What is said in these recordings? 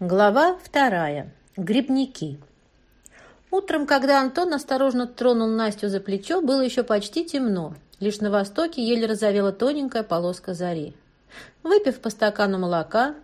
Глава вторая. Грибники. Утром, когда Антон осторожно тронул Настю за плечо, было еще почти темно. Лишь на востоке еле разовела тоненькая полоска зари. Выпив по стакану молока,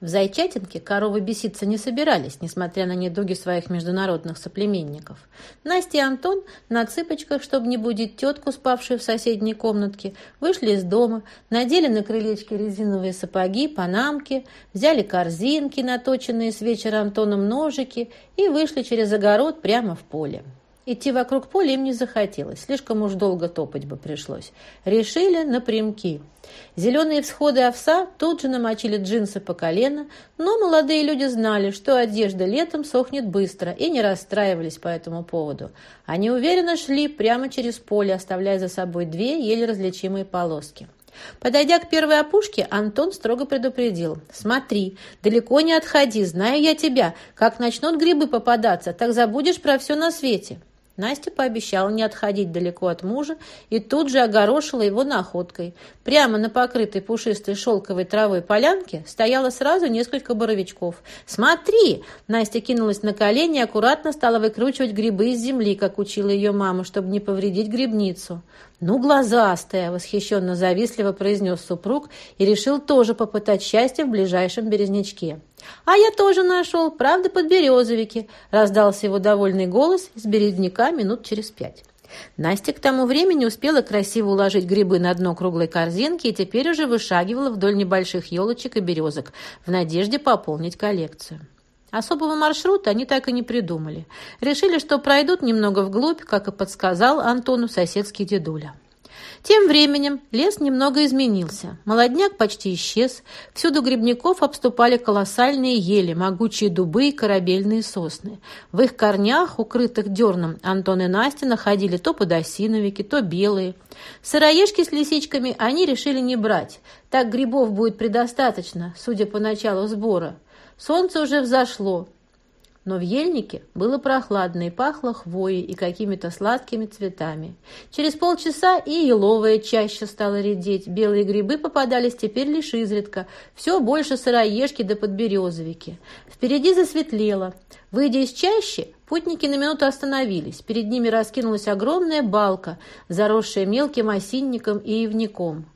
в Зайчатинке коровы беситься не собирались, несмотря на недуги своих международных соплеменников. Настя и Антон на цыпочках, чтобы не будить тетку, спавшую в соседней комнатке, вышли из дома, надели на крылечке резиновые сапоги, панамки, взяли корзинки, наточенные с вечера Антоном ножики, и вышли через огород прямо в поле. Идти вокруг поля им не захотелось, слишком уж долго топать бы пришлось. Решили напрямки. Зеленые всходы овса тут же намочили джинсы по колено, но молодые люди знали, что одежда летом сохнет быстро и не расстраивались по этому поводу. Они уверенно шли прямо через поле, оставляя за собой две еле различимые полоски. Подойдя к первой опушке, Антон строго предупредил. «Смотри, далеко не отходи, знаю я тебя. Как начнут грибы попадаться, так забудешь про все на свете». Настя пообещала не отходить далеко от мужа и тут же огорошила его находкой. Прямо на покрытой пушистой шелковой травой полянке стояло сразу несколько боровичков. «Смотри!» Настя кинулась на колени и аккуратно стала выкручивать грибы из земли, как учила ее мама, чтобы не повредить грибницу. «Ну, глазастая!» — восхищенно завистливо произнес супруг и решил тоже попытать счастье в ближайшем березнячке. «А я тоже нашел, правда, под березовики!» — раздался его довольный голос из березняка минут через пять. Настя к тому времени успела красиво уложить грибы на дно круглой корзинки и теперь уже вышагивала вдоль небольших елочек и березок в надежде пополнить коллекцию. Особого маршрута они так и не придумали. Решили, что пройдут немного вглубь, как и подсказал Антону соседский дедуля. Тем временем лес немного изменился. Молодняк почти исчез. Всюду грибников обступали колоссальные ели, могучие дубы и корабельные сосны. В их корнях, укрытых дерном, Антон и Настя находили то подосиновики, то белые. Сыроежки с лисичками они решили не брать. Так грибов будет предостаточно, судя по началу сбора. Солнце уже взошло, но в ельнике было прохладно и пахло хвоей и какими-то сладкими цветами. Через полчаса и еловая чаще стала редеть, белые грибы попадались теперь лишь изредка, все больше сыроежки да подберезовики. Впереди засветлело. Выйдя из чащи, путники на минуту остановились. Перед ними раскинулась огромная балка, заросшая мелким осинником и ивником.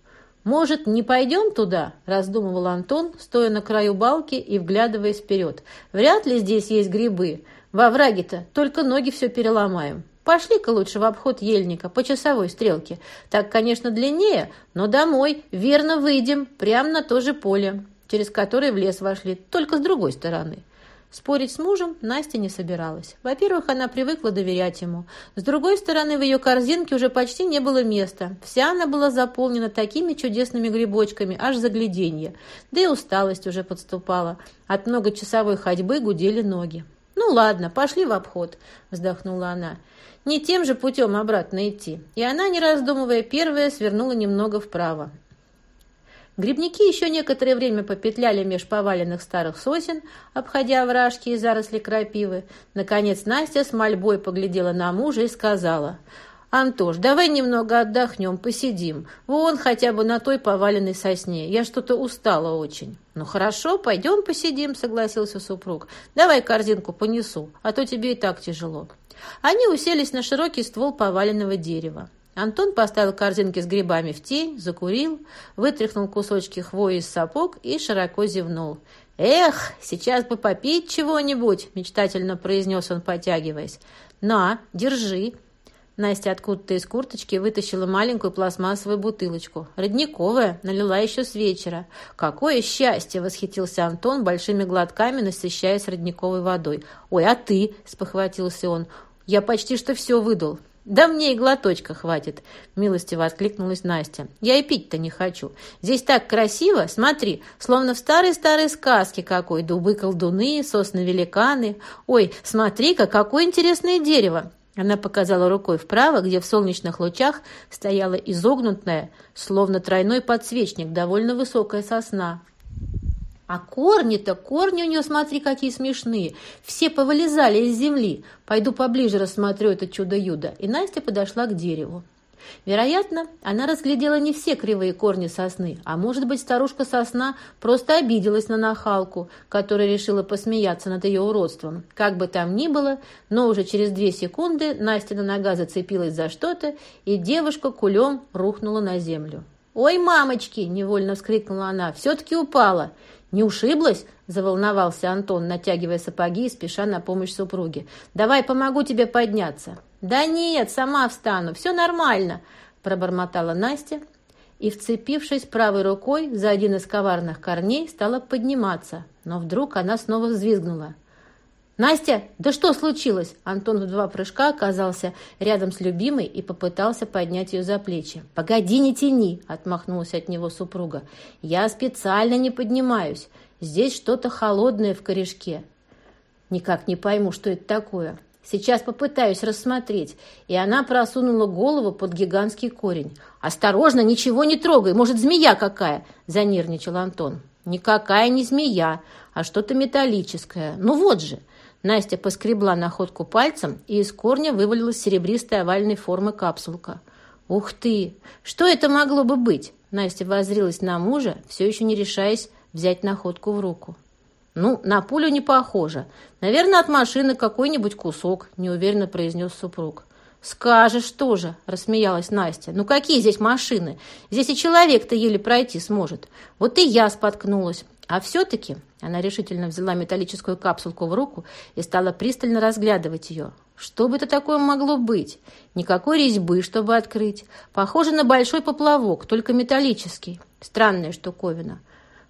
«Может, не пойдем туда?» – раздумывал Антон, стоя на краю балки и вглядываясь вперед. «Вряд ли здесь есть грибы. Во враге-то только ноги все переломаем. Пошли-ка лучше в обход ельника по часовой стрелке. Так, конечно, длиннее, но домой верно выйдем, прямо на то же поле, через которое в лес вошли, только с другой стороны». Спорить с мужем Настя не собиралась. Во-первых, она привыкла доверять ему. С другой стороны, в ее корзинке уже почти не было места. Вся она была заполнена такими чудесными грибочками, аж загляденье. Да и усталость уже подступала. От многочасовой ходьбы гудели ноги. «Ну ладно, пошли в обход», – вздохнула она. «Не тем же путем обратно идти». И она, не раздумывая, первая свернула немного вправо. Грибники еще некоторое время попетляли меж поваленных старых сосен, обходя вражки и заросли крапивы. Наконец Настя с мольбой поглядела на мужа и сказала, «Антош, давай немного отдохнем, посидим. Вон хотя бы на той поваленной сосне. Я что-то устала очень». «Ну хорошо, пойдем посидим», — согласился супруг. «Давай корзинку понесу, а то тебе и так тяжело». Они уселись на широкий ствол поваленного дерева. Антон поставил корзинки с грибами в тень, закурил, вытряхнул кусочки хвои из сапог и широко зевнул. «Эх, сейчас бы попить чего-нибудь!» – мечтательно произнес он, потягиваясь. «На, держи!» Настя откуда-то из курточки вытащила маленькую пластмассовую бутылочку. Родниковая, налила еще с вечера. «Какое счастье!» – восхитился Антон, большими глотками насыщаясь родниковой водой. «Ой, а ты?» – спохватился он. «Я почти что все выдал. «Да мне и глоточка хватит», — милостиво откликнулась Настя. «Я и пить-то не хочу. Здесь так красиво, смотри, словно в старой-старой сказке какой. Дубы-колдуны, сосны-великаны. Ой, смотри-ка, какое интересное дерево!» Она показала рукой вправо, где в солнечных лучах стояла изогнутая, словно тройной подсвечник, довольно высокая сосна. А корни-то, корни у нее, смотри, какие смешные. Все повылезали из земли. Пойду поближе рассмотрю это чудо-юдо. И Настя подошла к дереву. Вероятно, она разглядела не все кривые корни сосны, а может быть, старушка-сосна просто обиделась на нахалку, которая решила посмеяться над ее уродством. Как бы там ни было, но уже через две секунды Настя на нога зацепилась за что-то, и девушка кулем рухнула на землю. «Ой, мамочки!» – невольно вскрикнула она. «Все-таки упала!» «Не ушиблась?» – заволновался Антон, натягивая сапоги и спеша на помощь супруге. «Давай помогу тебе подняться». «Да нет, сама встану, все нормально», – пробормотала Настя и, вцепившись правой рукой за один из коварных корней, стала подниматься. Но вдруг она снова взвизгнула. «Настя, да что случилось?» Антон в два прыжка оказался рядом с любимой и попытался поднять ее за плечи. «Погоди, не тяни!» – отмахнулась от него супруга. «Я специально не поднимаюсь. Здесь что-то холодное в корешке. Никак не пойму, что это такое. Сейчас попытаюсь рассмотреть». И она просунула голову под гигантский корень. «Осторожно, ничего не трогай, может, змея какая?» – занервничал Антон. «Никакая не змея, а что-то металлическое. Ну вот же!» Настя поскребла находку пальцем, и из корня вывалилась серебристая овальной формы капсулка. «Ух ты! Что это могло бы быть?» Настя воззрилась на мужа, все еще не решаясь взять находку в руку. «Ну, на пулю не похоже. Наверное, от машины какой-нибудь кусок», – неуверенно произнес супруг. «Скажешь тоже», – рассмеялась Настя. «Ну какие здесь машины? Здесь и человек-то еле пройти сможет. Вот и я споткнулась. А все-таки она решительно взяла металлическую капсулку в руку и стала пристально разглядывать ее. Что бы это такое могло быть? Никакой резьбы, чтобы открыть. Похоже на большой поплавок, только металлический. Странная штуковина.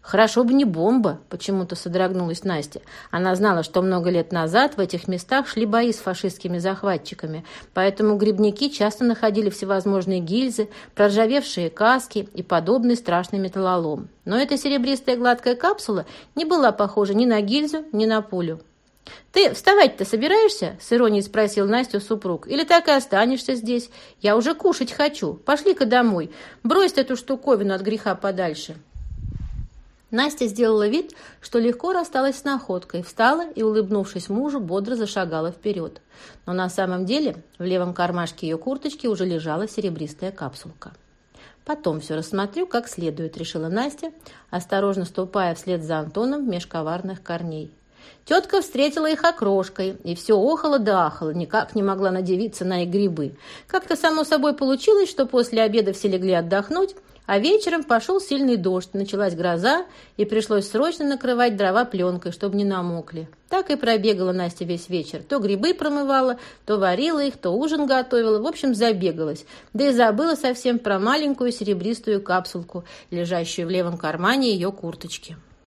«Хорошо бы не бомба», – почему-то содрогнулась Настя. Она знала, что много лет назад в этих местах шли бои с фашистскими захватчиками, поэтому грибники часто находили всевозможные гильзы, проржавевшие каски и подобный страшный металлолом. Но эта серебристая гладкая капсула не была похожа ни на гильзу, ни на пулю. «Ты вставать-то собираешься?» – с иронией спросил Настю супруг. «Или так и останешься здесь? Я уже кушать хочу. Пошли-ка домой. Брось эту штуковину от греха подальше». Настя сделала вид, что легко рассталась с находкой, встала и, улыбнувшись мужу, бодро зашагала вперед. Но на самом деле в левом кармашке ее курточки уже лежала серебристая капсулка. «Потом все рассмотрю как следует», — решила Настя, осторожно ступая вслед за Антоном меж коварных корней. Тетка встретила их окрошкой, и все охало да ахало, никак не могла надевиться на их грибы. Как-то само собой получилось, что после обеда все легли отдохнуть, а вечером пошел сильный дождь, началась гроза, и пришлось срочно накрывать дрова пленкой, чтобы не намокли. Так и пробегала Настя весь вечер. То грибы промывала, то варила их, то ужин готовила. В общем, забегалась. Да и забыла совсем про маленькую серебристую капсулку, лежащую в левом кармане ее курточки.